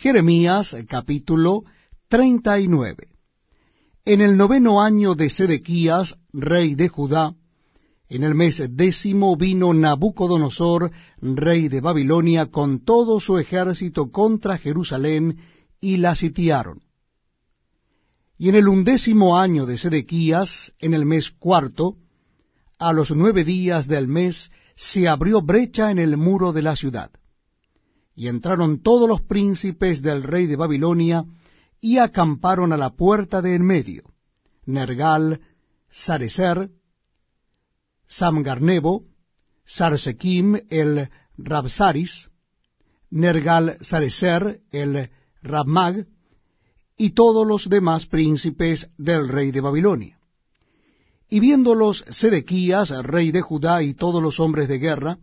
Jeremías capítulo 39. En el noveno año de Sedequías, rey de Judá, en el mes décimo vino Nabucodonosor, rey de Babilonia, con todo su ejército contra Jerusalén, y la sitiaron. Y en el undécimo año de Sedequías, en el mes cuarto, a los nueve días del mes, se abrió brecha en el muro de la ciudad. Y entraron todos los príncipes del rey de Babilonia, y acamparon a la puerta de en medio, Nergal, Sarecer, Samgarnebo, Sarsequim el Rabsaris, Nergal Sarecer el Rabmag, y todos los demás príncipes del rey de Babilonia. Y viéndolos Sedequías, rey de Judá, y todos los hombres de guerra,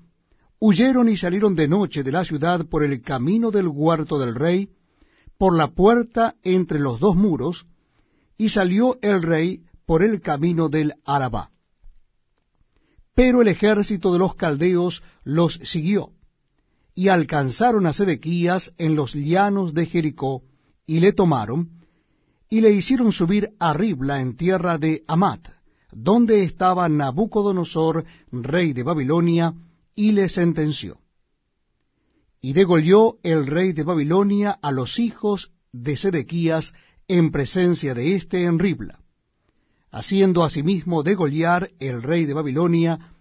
huyeron y salieron de noche de la ciudad por el camino del huerto del rey, por la puerta entre los dos muros, y salió el rey por el camino del Arabá. Pero el ejército de los caldeos los siguió, y alcanzaron a Sedequías en los llanos de Jericó, y le tomaron, y le hicieron subir a Ribla en tierra de Amat, donde estaba Nabucodonosor, rey de Babilonia, y le sentenció. Y degolló el rey de Babilonia a los hijos de Sedequías en presencia de éste en Ribla, haciendo asimismo degollar el rey de Babilonia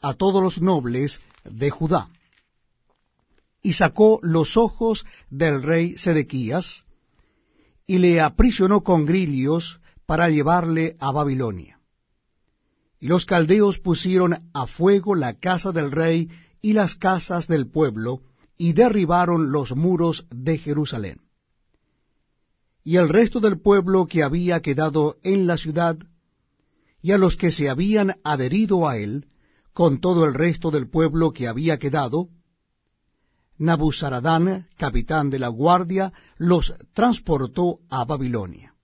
a todos los nobles de Judá. Y sacó los ojos del rey Sedequías, y le aprisionó con grillos para llevarle a Babilonia. Y los caldeos pusieron a fuego la casa del rey y las casas del pueblo, y derribaron los muros de Jerusalén. Y el resto del pueblo que había quedado en la ciudad, y a los que se habían adherido a él, con todo el resto del pueblo que había quedado, Nabuzaradán, capitán de la guardia, los transportó a Babilonia.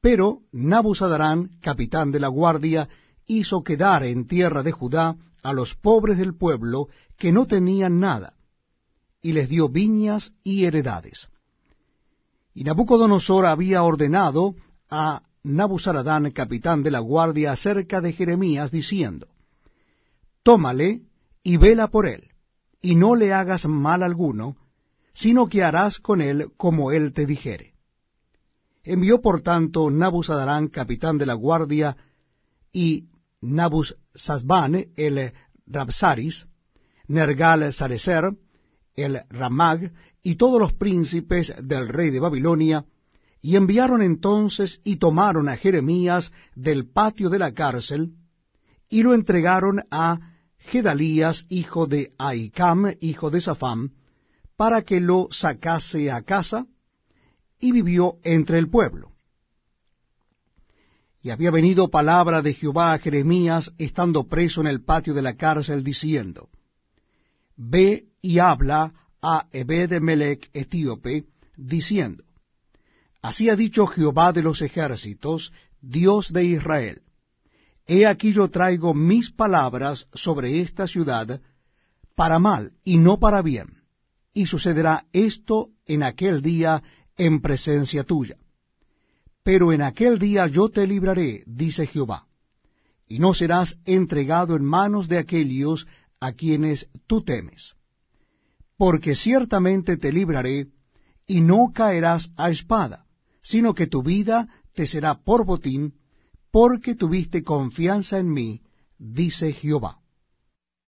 Pero Nabuzaradán, capitán de la guardia, hizo quedar en tierra de Judá a los pobres del pueblo que no tenían nada, y les dio viñas y heredades. Y Nabucodonosor había ordenado a Nabuzaradán, capitán de la guardia, acerca de Jeremías, diciendo, Tómale y vela por él, y no le hagas mal alguno, sino que harás con él como él te dijere. Envió por tanto Nabuzaradán, capitán de la guardia, y Nabuzazbán, el Rabsaris, Nergal Sarecer, el Ramag, y todos los príncipes del rey de Babilonia, y enviaron entonces y tomaron a Jeremías del patio de la cárcel, y lo entregaron a Gedalías, hijo de Ahicam, hijo de Safam, para que lo sacase a casa, y vivió entre el pueblo. Y había venido palabra de Jehová a Jeremías, estando preso en el patio de la cárcel, diciendo, Ve y habla a Ebed-Melech etíope, diciendo, Así ha dicho Jehová de los ejércitos, Dios de Israel, He aquí yo traigo mis palabras sobre esta ciudad para mal y no para bien, y sucederá esto en aquel día en presencia tuya. Pero en aquel día yo te libraré, dice Jehová, y no serás entregado en manos de aquellos a quienes tú temes. Porque ciertamente te libraré, y no caerás a espada, sino que tu vida te será por botín, porque tuviste confianza en mí, dice Jehová.